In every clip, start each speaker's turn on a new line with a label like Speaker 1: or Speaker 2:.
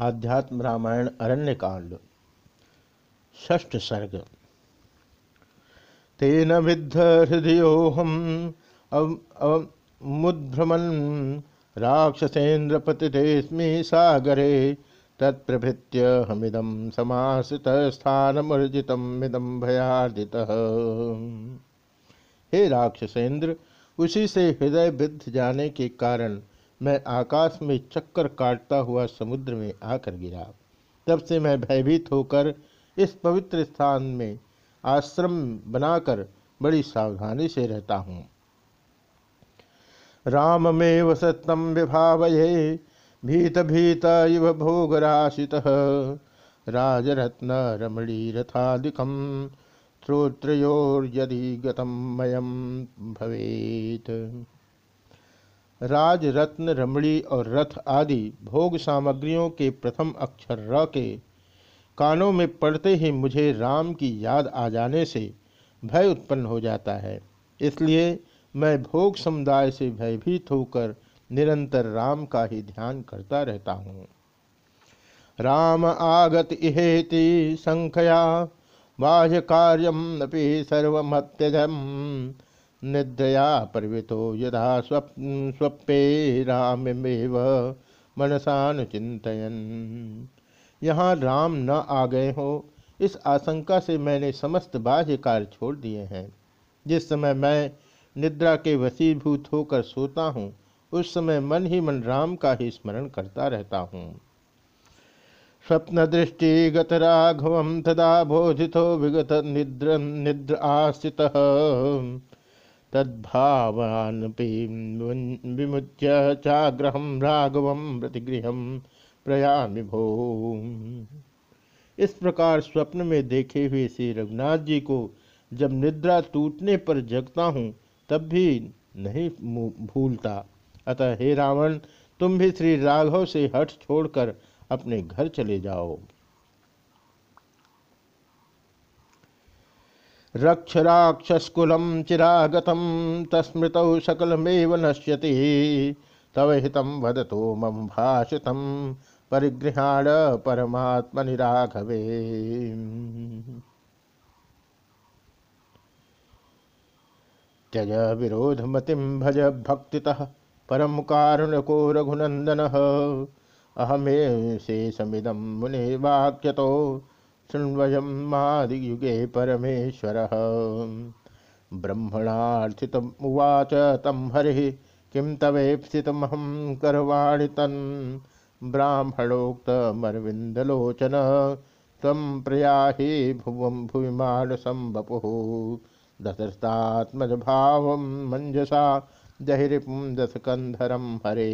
Speaker 1: आध्यात्म रामायण अरण्य कांड षष्ठ सर्ग। तेन विद्ध हृदयोहम मुद्भ्रमन राक्षसेन्द्रपतिस्मी सागरे, तत्प्रभृत्य हमिदम समासित स्थानमर्जित मिदम भयार्जित। हे राक्षसेन्द्र, उसी से हृदय विद्ध जाने के कारण मैं आकाश में चक्कर काटता हुआ समुद्र में आकर गिरा। तब से मैं भयभीत होकर इस पवित्र स्थान में आश्रम बनाकर बड़ी सावधानी से रहता हूँ। राम में वसतम विभावये भीत भीत इव भोगराशित। राजरत्न रमणी रथादिकम श्रोत्रोर्यदि गतम मयम भवेत। राज रत्न रमणी और रथ आदि भोग सामग्रियों के प्रथम अक्षर र के कानों में पड़ते ही मुझे राम की याद आ जाने से भय उत्पन्न हो जाता है। इसलिए मैं भोग समुदाय से भयभीत होकर निरंतर राम का ही ध्यान करता रहता हूँ। राम आगत इहेति संख्या, बाह्य कार्यम अपि निद्रया परवितो यदा स्वप्न स्वप्ने रामेव मनसानुचिंतन यहाँ राम न आ गए हो, इस आशंका से मैंने समस्त बाह्य कार्य छोड़ दिए हैं। जिस समय मैं निद्रा के वसीभूत होकर सोता हूँ, उस समय मन ही मन राम का ही स्मरण करता रहता हूँ। स्वप्न दृष्टि गत राघव तदा बोधितो विगत निद्र निद्र आस्थित तद्भावानपि विमुच्य चाग्रहम राघव प्रतिगृह प्रयामि भो। इस प्रकार स्वप्न में देखे हुए श्री रघुनाथ जी को जब निद्रा टूटने पर जगता हूँ, तब भी नहीं भूलता। अतः हे रावण, तुम भी श्री राघव से हट छोड़कर अपने घर चले जाओ। रक्ष राक्षसकुलं चिरागतं तस्मृतौ सकलमेव नश्यति। तव हितं वदतो मम भाषितं परिगृहाण परमात्मनि राघवे त्यज विरोधमतिं भज भक्तितः परम कारुणको रघुनन्दनः। अहमे शेषमिदं मुने वाक्यतो शृण्वयं मादियुगे परमेश्वर। ब्रह्मणार्थितमुवाच तं हरिः, किं तवेप्सितमहं करवाणि तन् ब्राह्मणोक्तमरविन्दलोचन, त्वं प्रयाहि भुवं भुविमानसं वपुः। दशरथात्मजभावं मञ्जसा, जहिरिपुं दशकन्धरं हरे।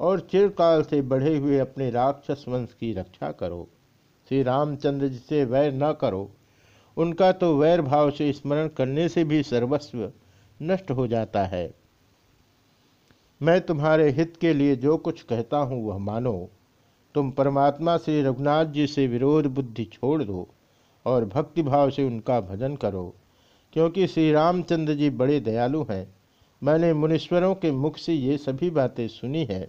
Speaker 1: और चिरकाल से बढ़े हुए अपने राक्षस वंश की रक्षा करो। श्री रामचंद्र जी से वैर न करो, उनका तो वैर भाव से स्मरण करने से भी सर्वस्व नष्ट हो जाता है। मैं तुम्हारे हित के लिए जो कुछ कहता हूँ वह मानो। तुम परमात्मा श्री रघुनाथ जी से विरोध बुद्धि छोड़ दो और भक्ति भाव से उनका भजन करो, क्योंकि श्री रामचंद्र जी बड़े दयालु हैं। मैंने मुनीश्वरों के मुख से ये सभी बातें सुनी है।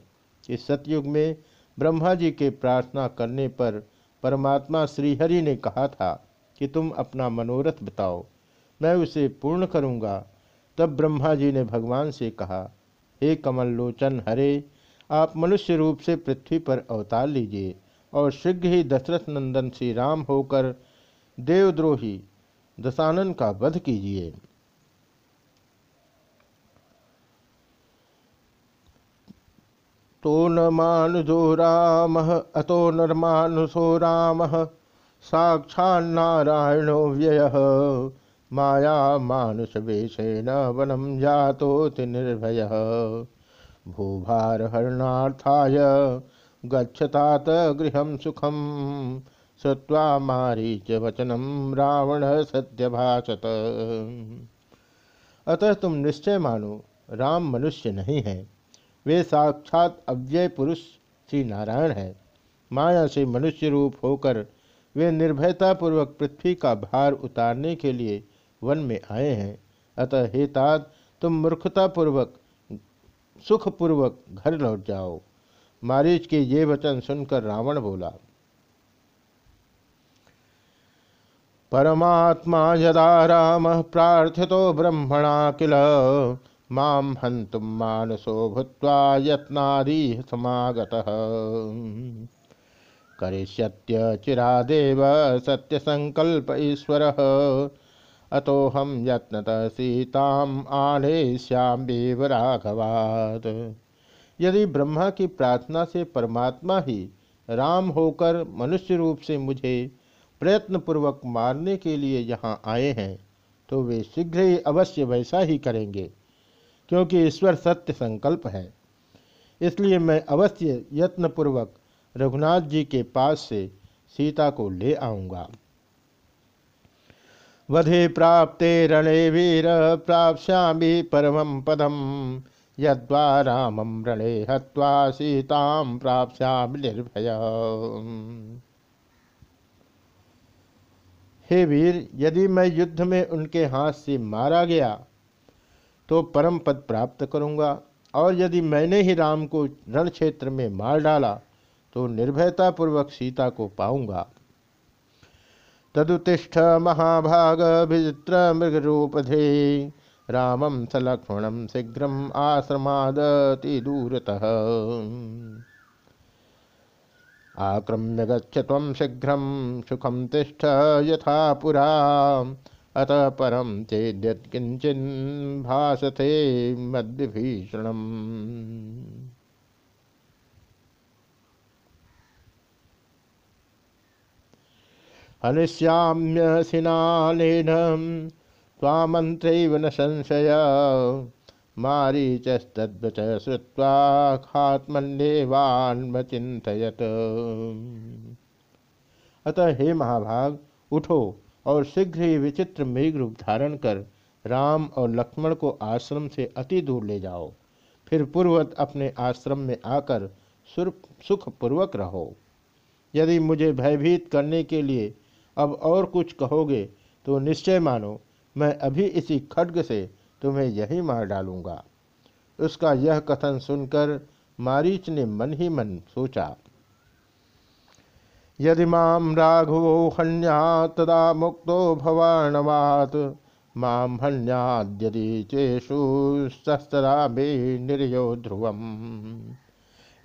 Speaker 1: इस सतयुग में ब्रह्मा जी के प्रार्थना करने पर परमात्मा श्रीहरि ने कहा था कि तुम अपना मनोरथ बताओ, मैं उसे पूर्ण करूँगा। तब ब्रह्मा जी ने भगवान से कहा, हे कमल लोचन हरे, आप मनुष्य रूप से पृथ्वी पर अवतार लीजिए और शीघ्र ही दशरथ नंदन श्री राम होकर देवद्रोही दशानन का वध कीजिए। तो न मानुजो राम, अतो नर्मानुषो राम। साक्षान्नारायणो व्यय। माया मानुष वेशेन वनम जातोति निर्भय। भूभारहरणार्थाय गच्छतात गृह सुखम श्रुवा मारीच वचनम रावण सत्यभाषत अतः तुम निश्चय मानो, राम मनुष्य नहीं है। वे साक्षात अव्यय पुरुष श्री नारायण है। माया से मनुष्य रूप होकर वे निर्भयतापूर्वक पृथ्वी का भार उतारने के लिए वन में आए हैं। अतः हे तात, तुम मूर्खतापूर्वक, सुखपूर्वक घर लौट जाओ। मारीच के ये वचन सुनकर रावण बोला, परमात्मा यदा राम प्रार्थितो ब्रह्मणा किल माम हंतुम मानसो भूत्वा यत्नारी समागतः। करिष्यत्य चिरादेव सत्य संकल्प ईश्वर। अतोहम यत्नतः सीताम आने श्याम राघवाद यदि ब्रह्मा की प्रार्थना से परमात्मा ही राम होकर मनुष्य रूप से मुझे प्रयत्नपूर्वक मारने के लिए यहाँ आए हैं तो वे शीघ्र ही अवश्य वैसा ही करेंगे। क्योंकि ईश्वर सत्य संकल्प है। इसलिए मैं अवश्य यत्नपूर्वक रघुनाथ जी के पास से सीता को ले आऊँगा। वधे प्राप्ते रणे वीर प्राप्यामी परम पदम यद्वा रामम रणे हत्वा सीताम प्राप्याम निर्भय। हे वीर, यदि मैं युद्ध में उनके हाथ से मारा गया तो परम पद प्राप्त करूँगा। और यदि मैंने ही राम को रण क्षेत्र में मार डाला तो निर्भयतापूर्वक सीता को पाऊँगा। तदुतिष्ठ महाभाग विचित्र मृगरूपधे रामम स लक्ष्मणम शीघ्र आश्रमादति दूरतः। आक्रम्य गच्छ शीघ्र सुखम तिष्ठ यथा पुरा। अतः परम चेद्यत्किंचिन भाषते मद्विभीषणम्। हनिष्याम्यसिनालेन त्वामन्त्रैव न संशय। मारीचस्तद्वच श्रुत्वा खात्मन्येवान्मचिन्तयत् अतः हे महाभाग, उठो। और शीघ्र ही विचित्र मेघ रूप धारण कर राम और लक्ष्मण को आश्रम से अति दूर ले जाओ। फिर पूर्वत अपने आश्रम में आकर सुखपूर्वक रहो। यदि मुझे भयभीत करने के लिए अब और कुछ कहोगे तो निश्चय मानो मैं अभी इसी खड्ग से तुम्हें यही मार डालूँगा। उसका यह कथन सुनकर मारीच ने मन ही मन सोचा। यदि माम राघवो हन्या तदा मुक्तो भवाणवात माम हन्याद्यदि चेषु सस्तदा मे निर्यो ध्रुवम।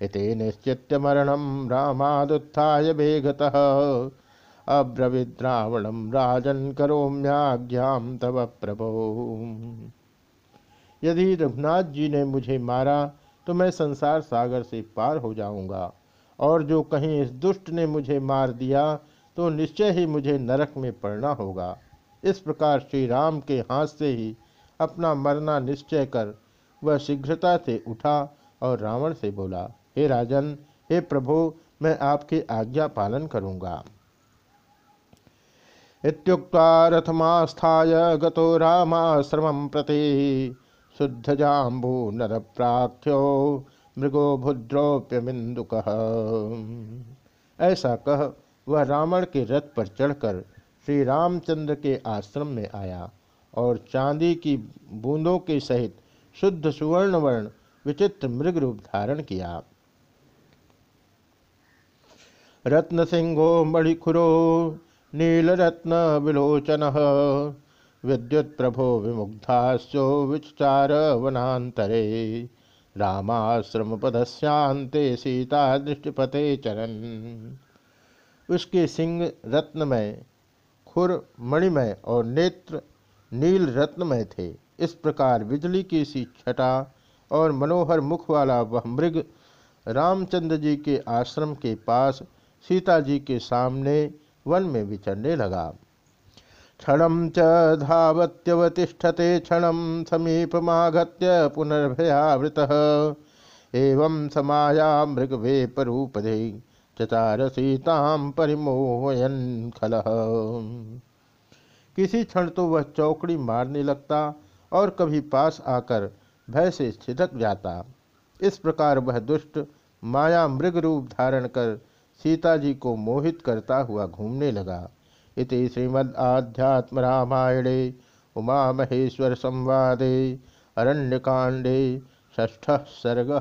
Speaker 1: इति निश्चित्य मरणम रामादुत्थाय अब्रविद्रावणम राजन करोम्याज्ञा तव प्रभो। यदि रघुनाथ जी ने मुझे मारा तो मैं संसार सागर से पार हो जाऊँगा। और जो कहीं इस दुष्ट ने मुझे मार दिया तो निश्चय ही मुझे नरक में पड़ना होगा। इस प्रकार श्री राम के हाथ से ही अपना मरना निश्चय कर वह शीघ्रता से उठा और रावण से बोला, हे राजन, हे प्रभु, मैं आपकी आज्ञा पालन करूँगा। रथमास्थाय गतो रामाश्रमं प्रति शुद्धजाम्बू नरप्राख्यो मृगो भुद्रोप्यमिंदुकः ऐसा कह वह रावण के रथ पर चढ़कर श्री रामचंद्र के आश्रम में आया और चांदी की बूंदों के सहित शुद्ध सुवर्ण वर्ण विचित्र मृग रूप धारण किया। रत्न सिंहो मणिखुरो, नीलरत्न विलोचन विद्युत प्रभो विमुग्धाश्चो विचार वनातरे रामाश्रम पदस्यांते सीता दृष्टिपते चरण उसके सिंह रत्नमय खुर मणिमय और नेत्र नील रत्नमय थे। इस प्रकार बिजली की सी छटा और मनोहर मुख वाला वह मृग रामचंद्र जी के आश्रम के पास सीता जी के सामने वन में विचरने लगा। क्षण च धावत्यवतिष्ठते क्षण समीपमागत्य पुनर्भयावृत। एवं समाया मृगवेपरूपधे चचार सीताम परिमोहयन खल। किसी क्षण तो वह चौकड़ी मारने लगता और कभी पास आकर भय से छिदक जाता। इस प्रकार वह दुष्ट माया मृग रूप धारण कर सीता जी को मोहित करता हुआ घूमने लगा। इति महेश्वर संवादे अरण्यकांडे ष्ठ सर्ग